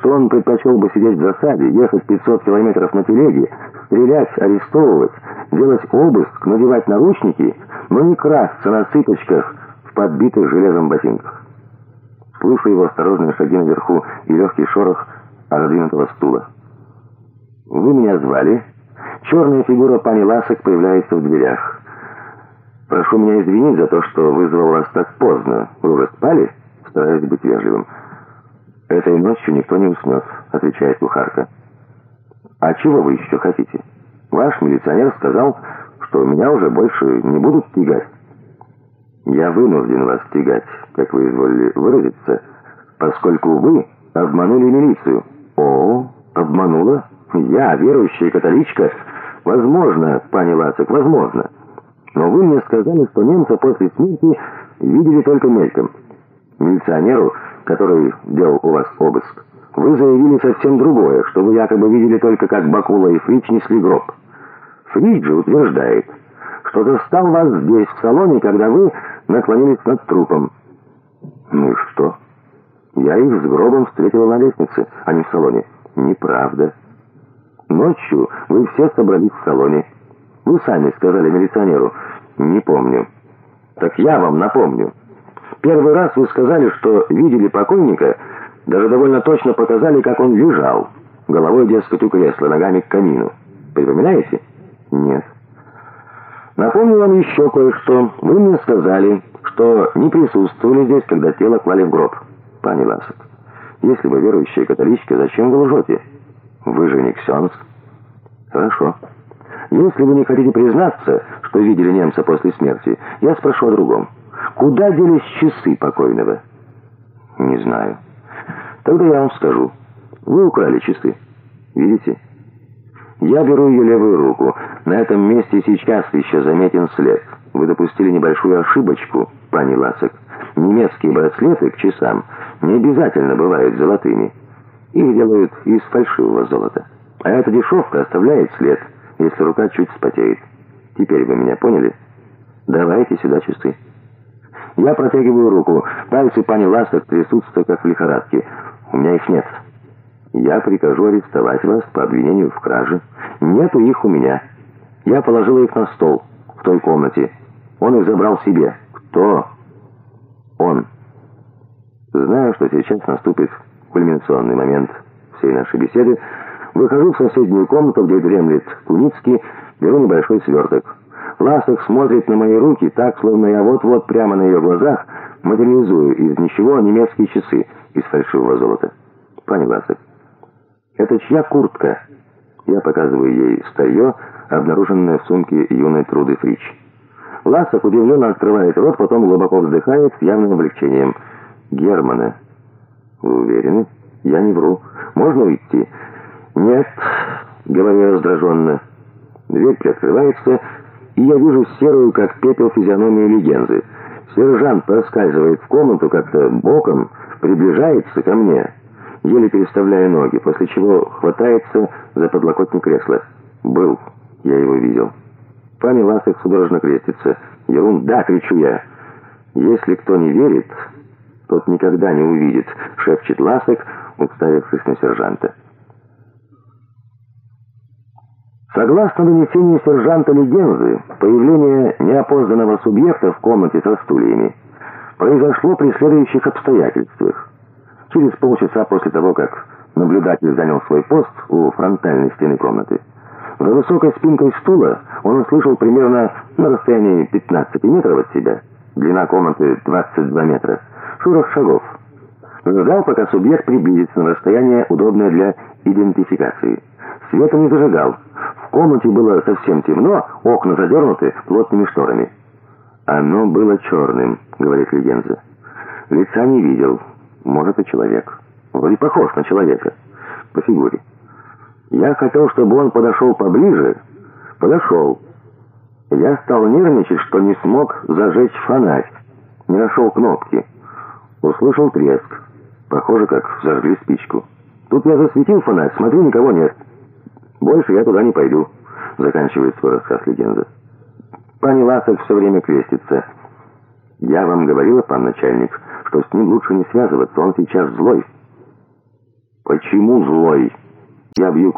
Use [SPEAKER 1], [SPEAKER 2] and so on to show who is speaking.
[SPEAKER 1] что он предпочел бы сидеть в засаде, ехать 500 километров на телеге, стрелять, арестовывать, делать обыск, надевать наручники, но не красться на цыпочках в подбитых железом ботинках. Слышу его осторожные шаги наверху и легкий шорох отодвинутого стула. «Вы меня звали?» Черная фигура пани Ласок появляется в дверях. «Прошу меня извинить за то, что вызвал вас так поздно. Вы уже спали?» Стараюсь быть вежливым. «Этой ночью никто не уснет», — отвечает кухарка. «А чего вы еще хотите? Ваш милиционер сказал, что меня уже больше не будут тягать». «Я вынужден вас тягать, как вы изволили выразиться, поскольку вы обманули милицию». «О, обманула? Я, верующая католичка? Возможно, пани Лацик, возможно. Но вы мне сказали, что немца после смерти видели только мельком. Милиционеру который делал у вас обыск, вы заявили совсем другое, что вы якобы видели только как Бакула и Фрич несли гроб. Фрич же утверждает, что застал вас здесь, в салоне, когда вы наклонились над трупом. Ну и что? Я их с гробом встретила на лестнице, а не в салоне. Неправда. Ночью вы все собрались в салоне. Вы сами сказали милиционеру. Не помню. Так я вам напомню. Первый раз вы сказали, что видели покойника, даже довольно точно показали, как он лежал, головой, дескать, у кресла, ногами к камину. Припоминаете? Нет. Напомню вам еще кое-что. Вы мне сказали, что не присутствовали здесь, когда тело клали в гроб. Пани Ласок, если вы верующая католичка, зачем вы лжете? Вы же не ксенс. Хорошо. Если вы не хотите признаться, что видели немца после смерти, я спрошу о другом. Куда делись часы покойного? Не знаю. Тогда я вам скажу. Вы украли часы. Видите? Я беру ее левую руку. На этом месте сейчас еще заметен след. Вы допустили небольшую ошибочку, пани Ласок. Немецкие браслеты к часам не обязательно бывают золотыми. Их делают из фальшивого золота. А эта дешевка оставляет след, если рука чуть вспотеет. Теперь вы меня поняли? Давайте сюда часы. Я протягиваю руку. Пальцы пани Ласок трясутся, как в лихорадке. У меня их нет. Я прикажу арестовать вас по обвинению в краже. Нету их у меня. Я положила их на стол в той комнате. Он их забрал себе. Кто? Он. Знаю, что сейчас наступит кульминационный момент всей нашей беседы. Выхожу в соседнюю комнату, где дремлет Куницкий, беру небольшой сверток. Ласок смотрит на мои руки так, словно я вот-вот прямо на ее глазах материализую из ничего немецкие часы из фальшивого золота. Пани Ласок, это чья куртка? Я показываю ей старье, обнаруженное в сумке юной Труды Фрич. Ласок удивленно открывает рот, потом глубоко вздыхает с явным облегчением. Германа. Вы уверены? Я не вру. Можно уйти? Нет, говорю раздраженно. Дверь приоткрывается, и я вижу серую, как пепел, физиономию легенды. Сержант проскальзывает в комнату как-то боком, приближается ко мне, еле переставляя ноги, после чего хватается за подлокотник кресла. «Был, я его видел». Пани Ласок судорожно крестится. «Ерунда!» — кричу я. «Если кто не верит, тот никогда не увидит», — шепчет Ласок, уставившись на сержанта. Согласно донесению сержанта Легензы, появление неопознанного субъекта в комнате со стульями произошло при следующих обстоятельствах. Через полчаса после того, как наблюдатель занял свой пост у фронтальной стены комнаты, за высокой спинкой стула он услышал примерно на расстоянии 15 метров от себя, длина комнаты 22 метра, шорох шагов. Ждал, пока субъект приблизится на расстояние, удобное для идентификации. Света не зажигал. В комнате было совсем темно, окна задернуты плотными шторами. «Оно было черным», — говорит легенда. «Лица не видел. Может, и человек. Вроде похож на человека. По фигуре. Я хотел, чтобы он подошел поближе. Подошел. Я стал нервничать, что не смог зажечь фонарь. Не нашел кнопки. Услышал треск. Похоже, как зажгли спичку. Тут я засветил фонарь, смотрю, никого нет. Больше я туда не пойду, заканчивает свой рассказ легенда. Пани Ласок все время крестится. Я вам говорила, пан начальник, что с ним лучше не связываться, он сейчас злой. Почему злой? Я бью